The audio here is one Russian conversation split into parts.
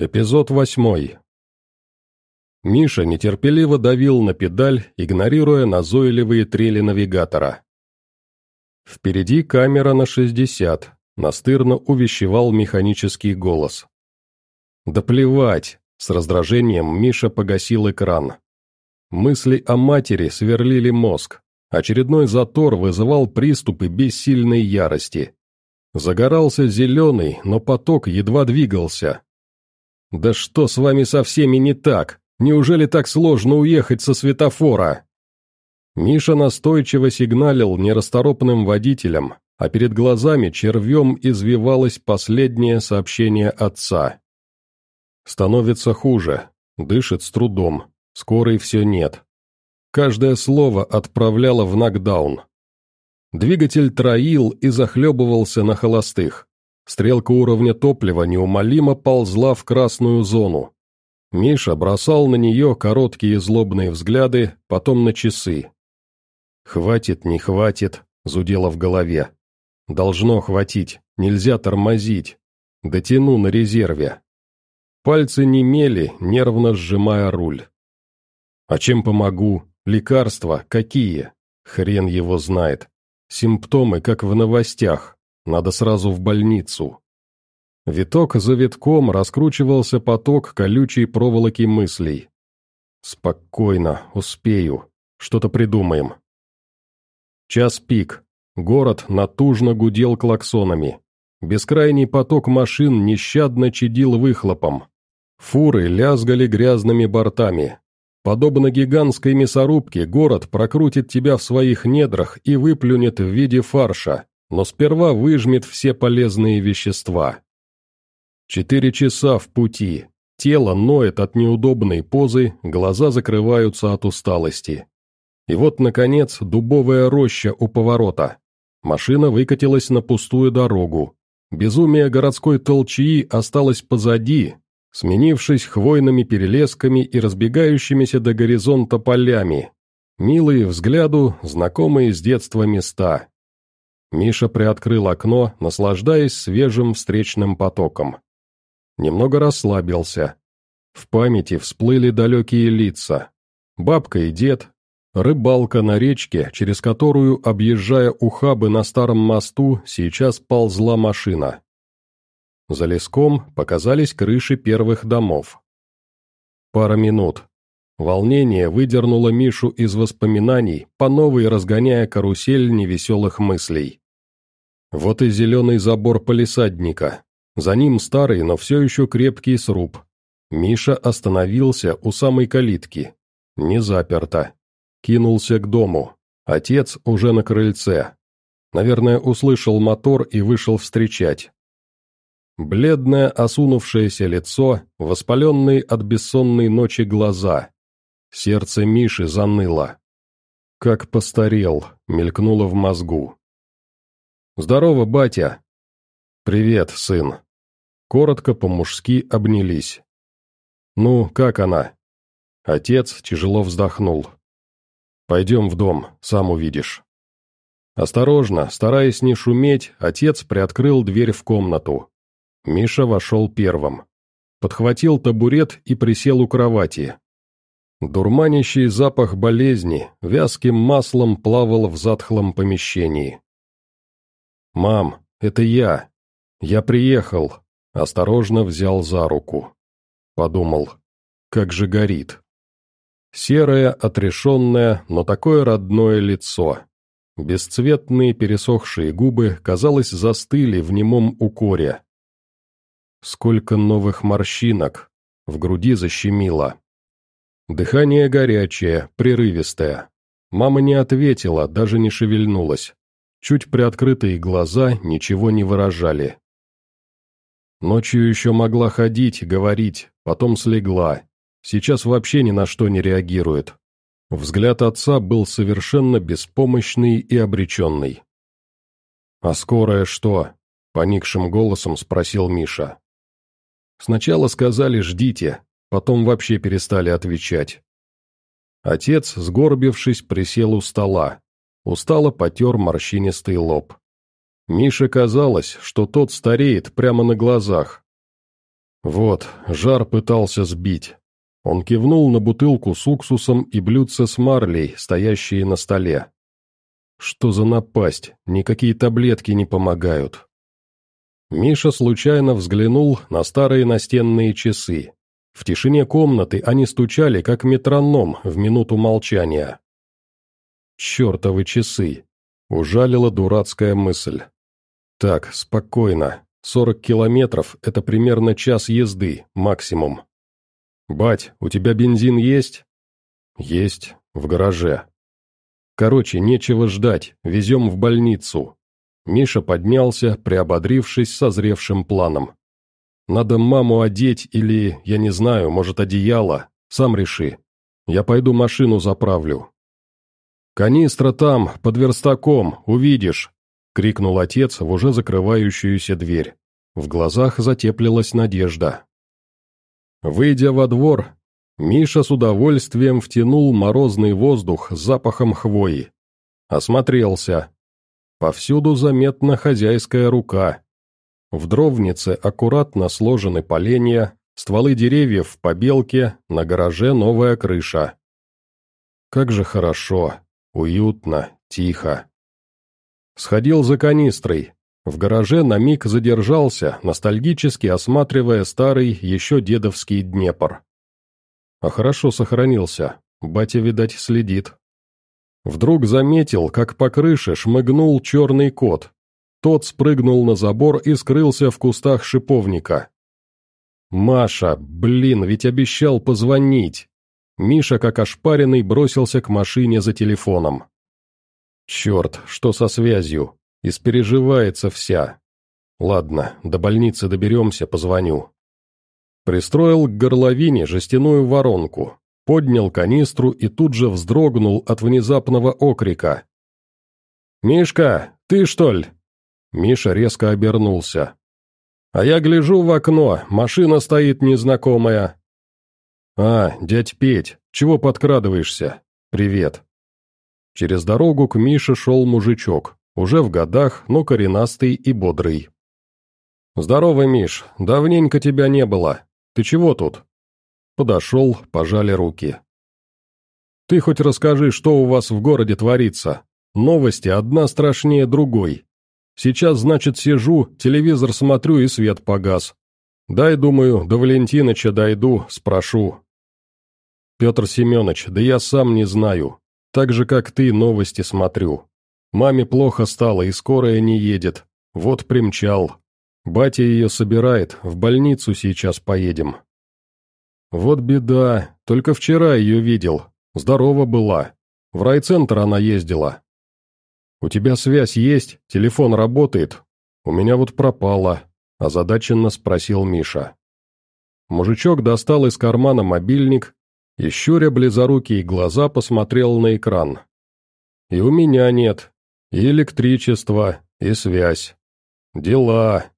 Эпизод восьмой. Миша нетерпеливо давил на педаль, игнорируя назойливые трели навигатора. Впереди камера на 60, настырно увещевал механический голос. «Да плевать!» — с раздражением Миша погасил экран. Мысли о матери сверлили мозг. Очередной затор вызывал приступы бессильной ярости. Загорался зеленый, но поток едва двигался, «Да что с вами со всеми не так? Неужели так сложно уехать со светофора?» Миша настойчиво сигналил нерасторопным водителям, а перед глазами червем извивалось последнее сообщение отца. Становится хуже, дышит с трудом, скорой все нет. Каждое слово отправляло в нокдаун. Двигатель троил и захлебывался на холостых. Стрелка уровня топлива неумолимо ползла в красную зону. Миша бросал на нее короткие злобные взгляды, потом на часы. «Хватит, не хватит», — зудело в голове. «Должно хватить, нельзя тормозить. Дотяну на резерве». Пальцы немели, нервно сжимая руль. «А чем помогу? Лекарства? Какие?» Хрен его знает. Симптомы, как в новостях. Надо сразу в больницу. Виток за витком раскручивался поток колючей проволоки мыслей. Спокойно, успею. Что-то придумаем. Час пик. Город натужно гудел клаксонами. Бескрайний поток машин нещадно чадил выхлопом. Фуры лязгали грязными бортами. Подобно гигантской мясорубке, город прокрутит тебя в своих недрах и выплюнет в виде фарша, но сперва выжмет все полезные вещества. Четыре часа в пути. Тело ноет от неудобной позы, глаза закрываются от усталости. И вот, наконец, дубовая роща у поворота. Машина выкатилась на пустую дорогу. Безумие городской толчии осталось позади, сменившись хвойными перелесками и разбегающимися до горизонта полями. Милые взгляду, знакомые с детства места. Миша приоткрыл окно, наслаждаясь свежим встречным потоком. Немного расслабился. В памяти всплыли далекие лица. Бабка и дед, рыбалка на речке, через которую, объезжая ухабы на старом мосту, сейчас ползла машина. За леском показались крыши первых домов. Пара минут. Волнение выдернуло Мишу из воспоминаний, по новой разгоняя карусель невеселых мыслей. Вот и зеленый забор полисадника. За ним старый, но все еще крепкий сруб. Миша остановился у самой калитки. Не заперто. Кинулся к дому. Отец уже на крыльце. Наверное, услышал мотор и вышел встречать. Бледное, осунувшееся лицо, воспаленные от бессонной ночи глаза. Сердце Миши заныло. «Как постарел», — мелькнуло в мозгу. «Здорово, батя!» «Привет, сын!» Коротко по-мужски обнялись. «Ну, как она?» Отец тяжело вздохнул. «Пойдем в дом, сам увидишь». Осторожно, стараясь не шуметь, отец приоткрыл дверь в комнату. Миша вошел первым. Подхватил табурет и присел у кровати. Дурманящий запах болезни вязким маслом плавал в затхлом помещении. «Мам, это я. Я приехал». Осторожно взял за руку. Подумал, как же горит. Серое, отрешенное, но такое родное лицо. Бесцветные пересохшие губы, казалось, застыли в немом укоре. Сколько новых морщинок, в груди защемило. Дыхание горячее, прерывистое. Мама не ответила, даже не шевельнулась. Чуть приоткрытые глаза ничего не выражали. Ночью еще могла ходить, говорить, потом слегла. Сейчас вообще ни на что не реагирует. Взгляд отца был совершенно беспомощный и обреченный. «А скорая что?» — поникшим голосом спросил Миша. Сначала сказали «ждите», потом вообще перестали отвечать. Отец, сгорбившись, присел у стола. Устало потер морщинистый лоб. Мише казалось, что тот стареет прямо на глазах. Вот, жар пытался сбить. Он кивнул на бутылку с уксусом и блюдце с марлей, стоящие на столе. Что за напасть? Никакие таблетки не помогают. Миша случайно взглянул на старые настенные часы. В тишине комнаты они стучали, как метроном в минуту молчания. «Чертовы часы!» — ужалила дурацкая мысль. «Так, спокойно. Сорок километров — это примерно час езды, максимум. Бать, у тебя бензин есть?» «Есть, в гараже». «Короче, нечего ждать, везем в больницу». Миша поднялся, приободрившись созревшим планом. «Надо маму одеть или, я не знаю, может, одеяло. Сам реши. Я пойду машину заправлю». «Канистра там, под верстаком, увидишь», — крикнул отец в уже закрывающуюся дверь. В глазах затеплилась надежда. Выйдя во двор, Миша с удовольствием втянул морозный воздух с запахом хвои. Осмотрелся. Повсюду заметна хозяйская рука. В дровнице аккуратно сложены поленья, стволы деревьев в побелке, на гараже новая крыша. Как же хорошо, уютно, тихо. Сходил за канистрой, в гараже на миг задержался, ностальгически осматривая старый, еще дедовский Днепр. А хорошо сохранился, батя, видать, следит. Вдруг заметил, как по крыше шмыгнул черный кот. Тот спрыгнул на забор и скрылся в кустах шиповника. «Маша, блин, ведь обещал позвонить!» Миша, как ошпаренный, бросился к машине за телефоном. «Черт, что со связью?» Испереживается вся. Ладно, до больницы доберемся, позвоню. Пристроил к горловине жестяную воронку, поднял канистру и тут же вздрогнул от внезапного окрика. «Мишка, ты что ли?» Миша резко обернулся. «А я гляжу в окно, машина стоит незнакомая». «А, дядь Петь, чего подкрадываешься? Привет». Через дорогу к Мише шел мужичок, уже в годах, но коренастый и бодрый. «Здорово, Миш, давненько тебя не было. Ты чего тут?» Подошел, пожали руки. «Ты хоть расскажи, что у вас в городе творится. Новости одна страшнее другой. Сейчас, значит, сижу, телевизор смотрю и свет погас. Дай, думаю, до Валентиныча дойду, спрошу». «Петр Семенович, да я сам не знаю. Так же, как ты, новости смотрю. Маме плохо стало, и скорая не едет. Вот примчал. Батя ее собирает, в больницу сейчас поедем. Вот беда, только вчера ее видел. Здорова была. В райцентр она ездила. У тебя связь есть, телефон работает. У меня вот пропала, озадаченно спросил Миша. Мужичок достал из кармана мобильник и, щуря близорукие глаза, посмотрел на экран. «И у меня нет, и электричество, и связь. Дела.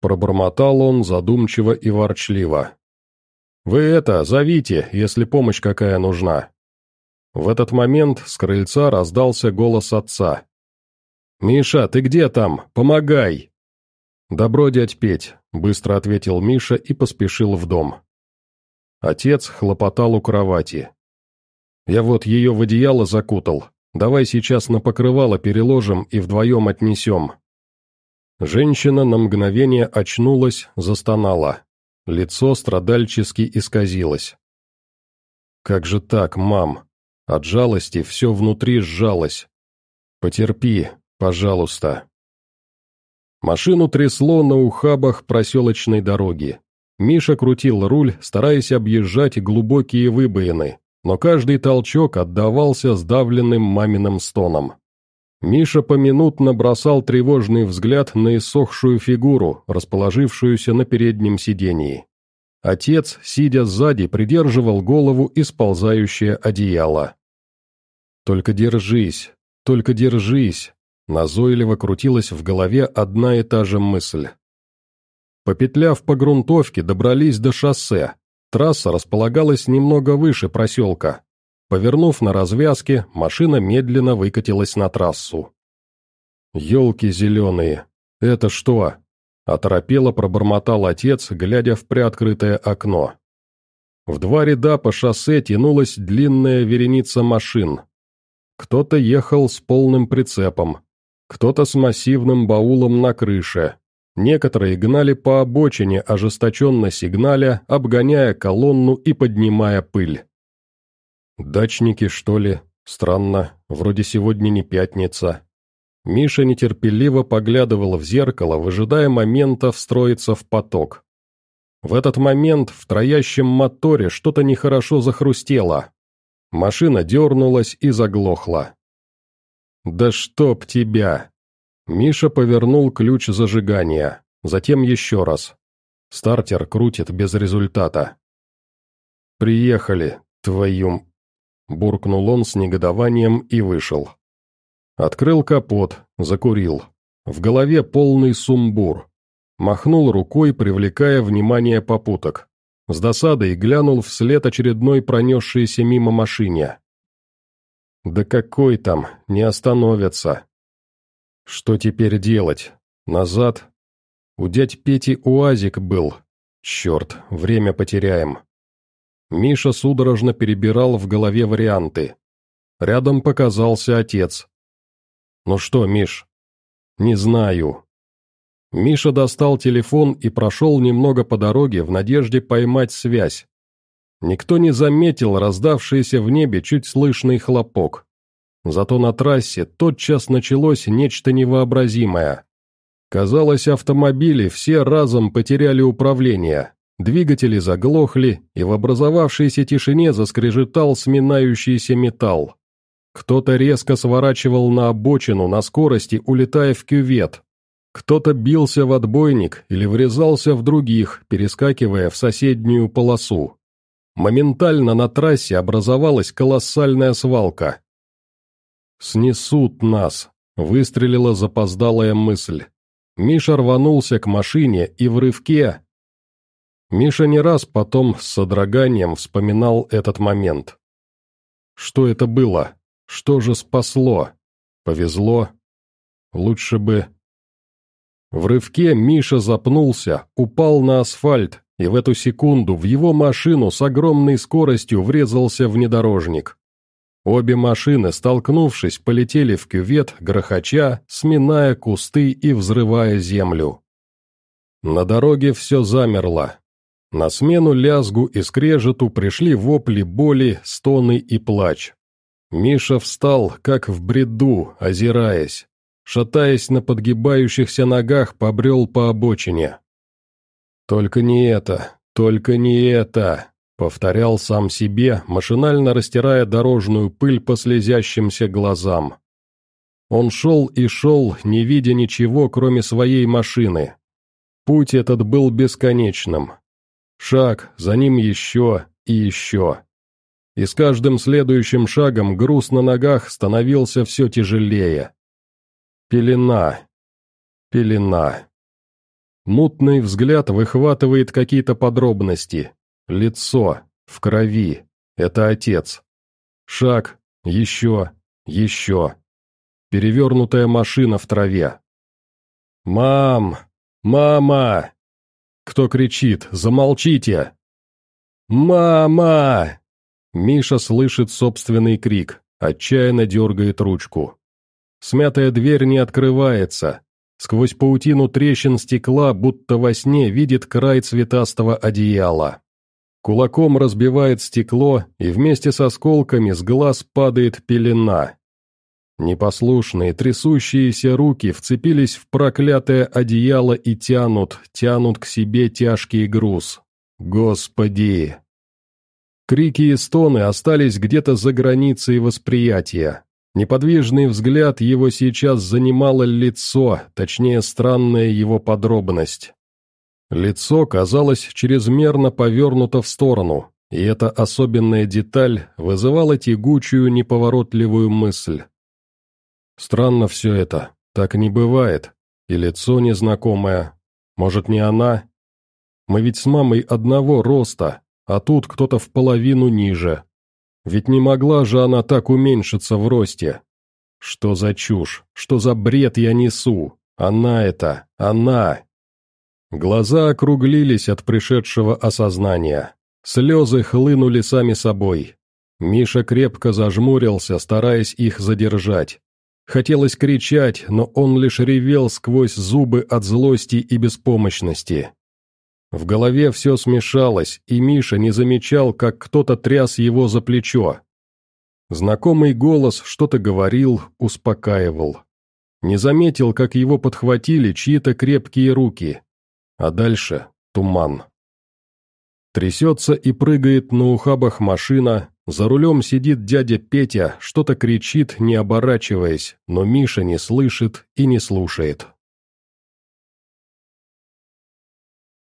Пробормотал он задумчиво и ворчливо. «Вы это, зовите, если помощь какая нужна». В этот момент с крыльца раздался голос отца. «Миша, ты где там? Помогай!» «Добро, дядь Петь», — быстро ответил Миша и поспешил в дом. Отец хлопотал у кровати. «Я вот ее в одеяло закутал, Давай сейчас на покрывало переложим и вдвоем отнесем». Женщина на мгновение очнулась, застонала. Лицо страдальчески исказилось. «Как же так, мам? От жалости все внутри сжалось. Потерпи, пожалуйста». Машину трясло на ухабах проселочной дороги. Миша крутил руль, стараясь объезжать глубокие выбоины но каждый толчок отдавался сдавленным маминым стоном. Миша поминутно бросал тревожный взгляд на иссохшую фигуру, расположившуюся на переднем сидении. Отец, сидя сзади, придерживал голову и сползающее одеяло. «Только держись, только держись», — назойливо крутилась в голове одна и та же мысль. Попетляв по грунтовке, добрались до шоссе, Трасса располагалась немного выше проселка. Повернув на развязке, машина медленно выкатилась на трассу. «Елки зеленые! Это что?» Оторопело пробормотал отец, глядя в приоткрытое окно. В два ряда по шоссе тянулась длинная вереница машин. Кто-то ехал с полным прицепом, кто-то с массивным баулом на крыше. Некоторые гнали по обочине, ожесточенно сигналя, обгоняя колонну и поднимая пыль. «Дачники, что ли? Странно, вроде сегодня не пятница». Миша нетерпеливо поглядывал в зеркало, выжидая момента встроиться в поток. В этот момент в троящем моторе что-то нехорошо захрустело. Машина дернулась и заглохла. «Да чтоб тебя!» Миша повернул ключ зажигания, затем еще раз. Стартер крутит без результата. «Приехали, твою...» Буркнул он с негодованием и вышел. Открыл капот, закурил. В голове полный сумбур. Махнул рукой, привлекая внимание попуток. С досадой глянул вслед очередной пронесшейся мимо машине. «Да какой там, не остановятся!» «Что теперь делать? Назад?» «У дядь Пети уазик был. Черт, время потеряем». Миша судорожно перебирал в голове варианты. Рядом показался отец. «Ну что, Миш?» «Не знаю». Миша достал телефон и прошел немного по дороге в надежде поймать связь. Никто не заметил раздавшийся в небе чуть слышный хлопок. Зато на трассе тотчас началось нечто невообразимое. Казалось, автомобили все разом потеряли управление. Двигатели заглохли, и в образовавшейся тишине заскрежетал сминающийся металл. Кто-то резко сворачивал на обочину на скорости, улетая в кювет. Кто-то бился в отбойник или врезался в других, перескакивая в соседнюю полосу. Моментально на трассе образовалась колоссальная свалка. «Снесут нас», — выстрелила запоздалая мысль. Миша рванулся к машине и в рывке... Миша не раз потом с содроганием вспоминал этот момент. Что это было? Что же спасло? Повезло? Лучше бы... В рывке Миша запнулся, упал на асфальт, и в эту секунду в его машину с огромной скоростью врезался внедорожник. Обе машины, столкнувшись, полетели в кювет, грохоча, сминая кусты и взрывая землю. На дороге все замерло. На смену лязгу и скрежету пришли вопли боли, стоны и плач. Миша встал, как в бреду, озираясь. Шатаясь на подгибающихся ногах, побрел по обочине. «Только не это, только не это», — повторял сам себе, машинально растирая дорожную пыль по слезящимся глазам. Он шел и шел, не видя ничего, кроме своей машины. Путь этот был бесконечным. Шаг, за ним еще и еще и с каждым следующим шагом груз на ногах становился все тяжелее. Пелена. Пелена. Мутный взгляд выхватывает какие-то подробности. Лицо. В крови. Это отец. Шаг. Еще. Еще. Перевернутая машина в траве. «Мам! Мама!» Кто кричит «Замолчите!» «Мама!» Миша слышит собственный крик, отчаянно дергает ручку. Смятая дверь не открывается. Сквозь паутину трещин стекла, будто во сне, видит край цветастого одеяла. Кулаком разбивает стекло, и вместе с осколками с глаз падает пелена. Непослушные, трясущиеся руки вцепились в проклятое одеяло и тянут, тянут к себе тяжкий груз. Господи! Крики и стоны остались где-то за границей восприятия. Неподвижный взгляд его сейчас занимало лицо, точнее странная его подробность. Лицо казалось чрезмерно повернуто в сторону, и эта особенная деталь вызывала тягучую неповоротливую мысль. Странно все это, так не бывает, и лицо незнакомое. Может, не она? Мы ведь с мамой одного роста, а тут кто-то в половину ниже. Ведь не могла же она так уменьшиться в росте. Что за чушь, что за бред я несу? Она это, она. Глаза округлились от пришедшего осознания. Слезы хлынули сами собой. Миша крепко зажмурился, стараясь их задержать. Хотелось кричать, но он лишь ревел сквозь зубы от злости и беспомощности. В голове все смешалось, и Миша не замечал, как кто-то тряс его за плечо. Знакомый голос что-то говорил, успокаивал. Не заметил, как его подхватили чьи-то крепкие руки. А дальше туман. Трясется и прыгает на ухабах машина, за рулем сидит дядя Петя, что-то кричит, не оборачиваясь, но Миша не слышит и не слушает.